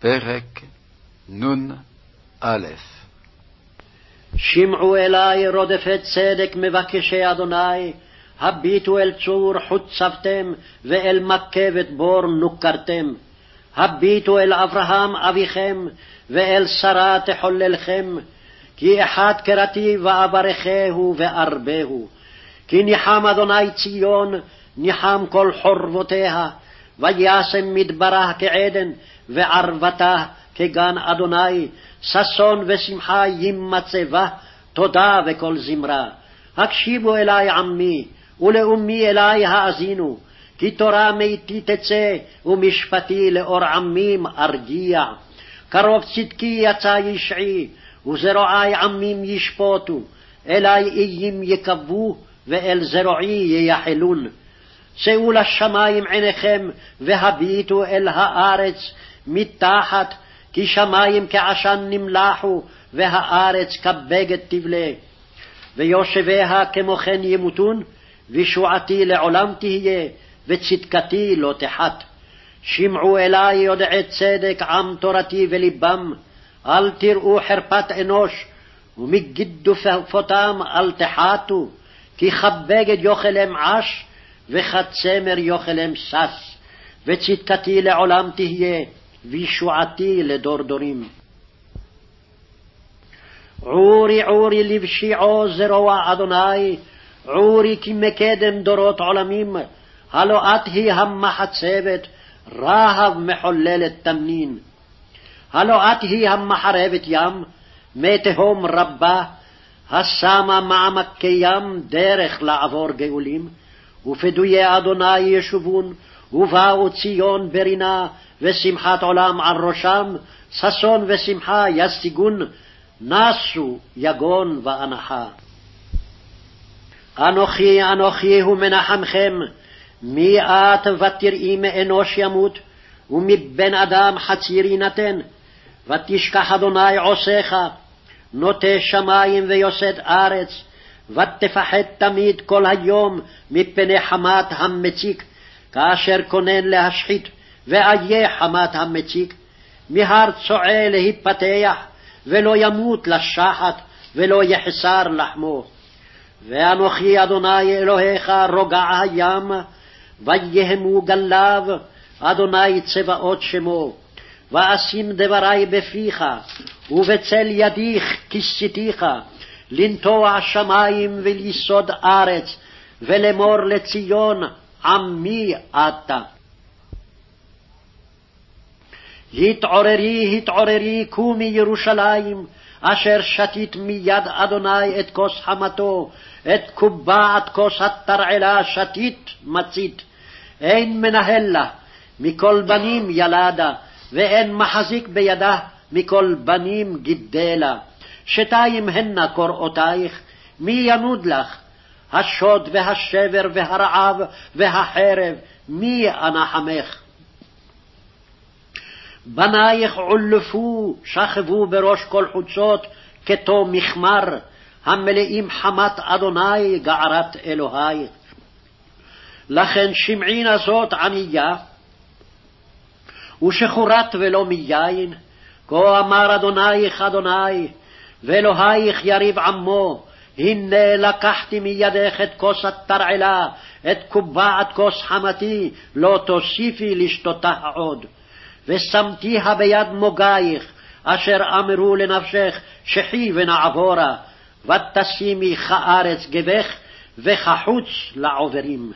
פרק נ"א שמעו אלי רודפי צדק מבקשי אדוני, הביטו אל צור חוצבתם, ואל מכבת בור נוכרתם. הביטו אל אברהם אביכם, ואל שרה תחוללכם, כי אחד קראתי ואברכהו וארבהו. כי ניחם אדוני ציון, ניחם כל חורבותיה, וישם מדברה כעדן, וערבתה כגן אדוני, ששון ושמחה יימצא בה, תודה וכל זמרה. הקשיבו אלי עמי, ולאומי אלי האזינו, כי תורה מאיתי תצא, ומשפטי לאור עמים ארגיע. קרוב צדקי יצא ישעי, וזרועי עמים ישפוטו, אלי איים יקבו, ואל זרועי ייחלון. שאו לשמים עיניכם, והביטו אל הארץ מתחת, כי שמים כעשן נמלחו, והארץ כבגד תבלה. ויושביה כמו כן ימותון, וישועתי לעולם תהיה, וצדקתי לא תחת. שמעו אלי יודעי צדק עם תורתי ולבם, אל תראו חרפת אנוש, ומגידופותם אל תחתו, כי כבגד יאכלם עש, וכצמר יאכלם שש, וצדקתי לעולם תהיה, וישועתי לדור דורים. עורי עורי לבשיעו זרוע אדוני, עורי כי מקדם דורות עולמים, הלא את היא המחצבת, רהב מחוללת תנין. הלא את היא המחרבת ים, מי תהום רבה, השמה מעמקי ים דרך לעבור גאולים, ופדויי אדוני ישובון, ובאו ציון ברינה, ושמחת עולם על ראשם, ששון ושמחה ישיגון, נסו יגון ואנחה. אנוכי אנוכי הוא מנחמכם, מי את ותראי מאנוש ימות, ומבן אדם חציר יינתן, ותשכח אדוני עושיך, נוטה שמים ויוסד ארץ, ותפחד תמיד כל היום מפני חמת המציק, כאשר כונן להשחית, ואיה חמת המציק, מהר צועה להיפתח, ולא ימות לשחת, ולא יחסר לחמו. ואנוכי אדוני אלוהיך רוגע הים, ויהמו גליו, אדוני צבאות שמו. ואשים דברי בפיך, ובצל ידיך כיסיתיך, לנטוע שמים וליסוד ארץ, ולאמור לציון, עמי אתה. התעוררי, התעוררי, קומי ירושלים, אשר שתית מיד אדוני את כוס חמתו, את קובעת כוס התרעלה שתית מצית. אין מנהל לה, מכל בנים ילדה, ואין מחזיק בידה, מכל בנים גידלה. שתיים הנה קוראותייך, מי ינוד לך? השוד והשבר והרעב והחרב, מי אנחמך? בנייך עולפו, שכבו בראש כל חוצות, כתום מכמר, המלאים חמת אדוני גערת אלוהי. לכן שמעינה זאת ענייה, ושחורת ולא מיין, כה אמר אדונייך אדוני, ואלוהיך יריב עמו, הנה לקחתי מידך את כוס התרעלה, את קובעת כוס חמתי, לא תוסיפי לשתותה עוד. ושמתיה ביד מוגייך, אשר אמרו לנפשך, שחי ונעבורה, ותשימי כארץ גבך, וכחוץ לעוברים.